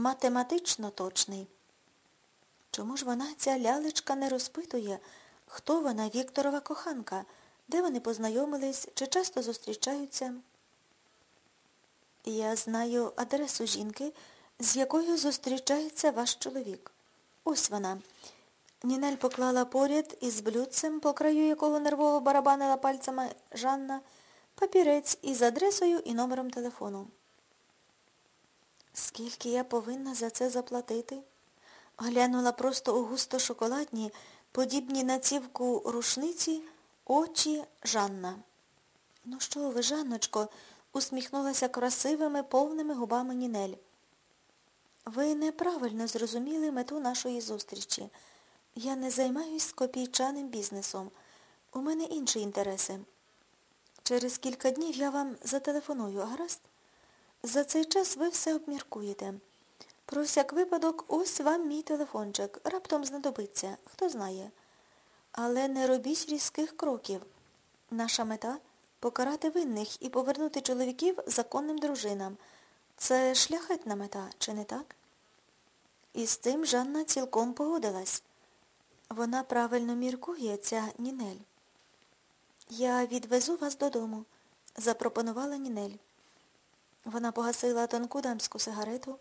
математично точний. Чому ж вона, ця лялечка, не розпитує, хто вона, Вікторова коханка, де вони познайомились, чи часто зустрічаються? Я знаю адресу жінки, з якою зустрічається ваш чоловік. Ось вона. Нінель поклала поряд із блюдцем, по краю якого нервово барабанила пальцями Жанна, папірець із адресою і номером телефону. Скільки я повинна за це заплатити? Глянула просто у густо шоколадні, подібні на цівку рушниці, очі Жанна. Ну що ви, Жанночко, усміхнулася красивими, повними губами Нінель. Ви неправильно зрозуміли мету нашої зустрічі. Я не займаюсь копійчаним бізнесом. У мене інші інтереси. Через кілька днів я вам зателефоную, гаразд? За цей час ви все обміркуєте. Про всяк випадок, ось вам мій телефончик. Раптом знадобиться, хто знає. Але не робіть різких кроків. Наша мета покарати винних і повернути чоловіків законним дружинам. Це шляхетна мета, чи не так? І з цим Жанна цілком погодилась. Вона правильно міркує, ця Нінель. Я відвезу вас додому, запропонувала Нінель. Вона погасила тонку дамську сигарету,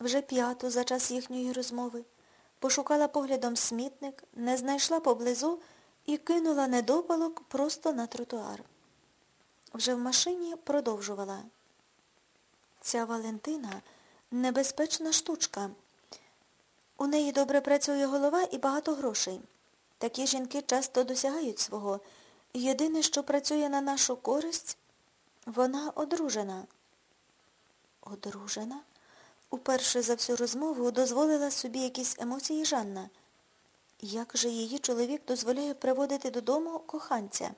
вже п'яту за час їхньої розмови, пошукала поглядом смітник, не знайшла поблизу і кинула недопалок просто на тротуар. Вже в машині продовжувала. Ця Валентина небезпечна штучка. У неї добре працює голова і багато грошей. Такі жінки часто досягають свого. Єдине, що працює на нашу користь, вона одружена. Одружена? Уперше за всю розмову дозволила собі якісь емоції Жанна. Як же її чоловік дозволяє приводити додому коханця?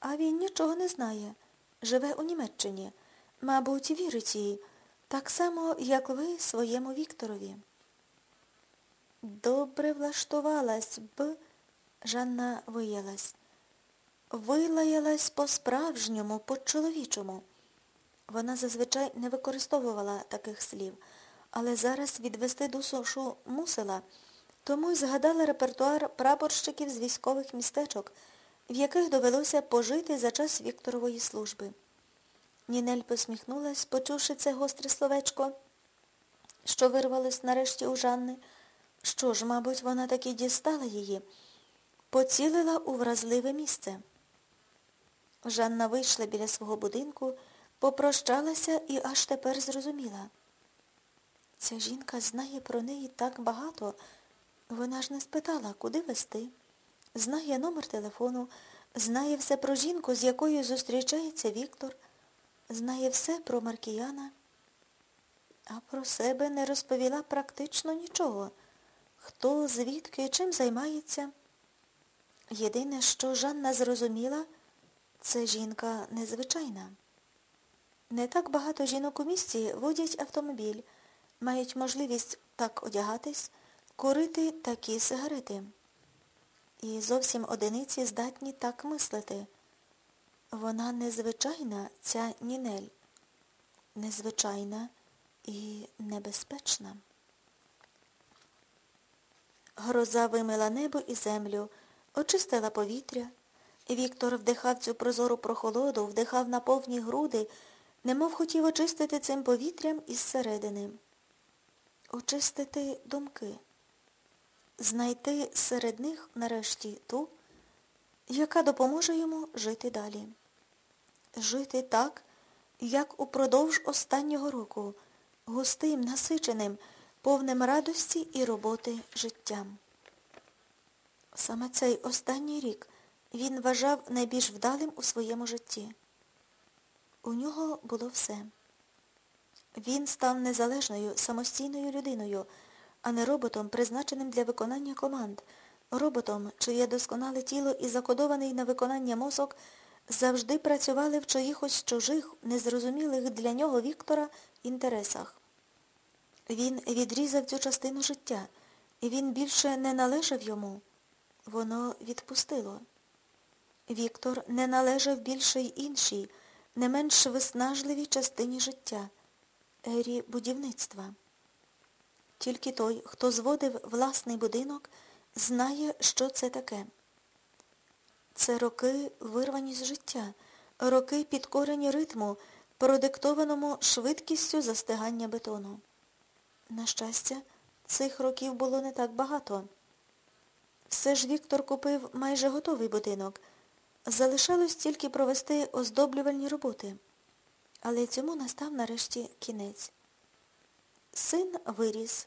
А він нічого не знає. Живе у Німеччині. Мабуть, вірить їй, так само, як ви своєму Вікторові. Добре влаштувалась б, Жанна виялась. Вилаялась по-справжньому, по-чоловічому. Вона зазвичай не використовувала таких слів, але зараз відвести душу мусила, тому й згадала репертуар прапорщиків з військових містечок, в яких довелося пожити за час Вікторової служби. Нінель посміхнулась, почувши це гостре словечко, що вирвалось нарешті у Жанни. Що ж, мабуть, вона таки дістала її, поцілила у вразливе місце. Жанна вийшла біля свого будинку, попрощалася і аж тепер зрозуміла. Ця жінка знає про неї так багато. Вона ж не спитала, куди вести. Знає номер телефону, знає все про жінку, з якою зустрічається Віктор, знає все про Маркіяна, а про себе не розповіла практично нічого. Хто, звідки, чим займається? Єдине, що Жанна зрозуміла, це жінка незвичайна. Не так багато жінок у місті водять автомобіль, мають можливість так одягатись, курити такі сигарети. І зовсім одиниці здатні так мислити. Вона незвичайна, ця Нінель. Незвичайна і небезпечна. Гроза вимила небо і землю, очистила повітря. Віктор вдихав цю прозору прохолоду, вдихав на повні груди, немов хотів очистити цим повітрям із середини. Очистити думки, знайти серед них нарешті ту, яка допоможе йому жити далі. Жити так, як упродовж останнього року, густим, насиченим, повним радості і роботи життям. Саме цей останній рік він вважав найбільш вдалим у своєму житті. У нього було все. Він став незалежною, самостійною людиною, а не роботом, призначеним для виконання команд, роботом, чиє досконале тіло і закодований на виконання мозок завжди працювали в чиїхось чужих, незрозумілих для нього Віктора інтересах. Він відрізав цю частину життя, і він більше не належав йому. Воно відпустило. Віктор не належав більше й іншій, не менш виснажливій частині життя. ері будівництва. Тільки той, хто зводив власний будинок, знає, що це таке. Це роки вирвані з життя, роки підкорені ритму, продиктованому швидкістю застигання бетону. На щастя, цих років було не так багато. Все ж Віктор купив майже готовий будинок. Залишалось тільки провести оздоблювальні роботи. Але цьому настав нарешті кінець. Син виріс.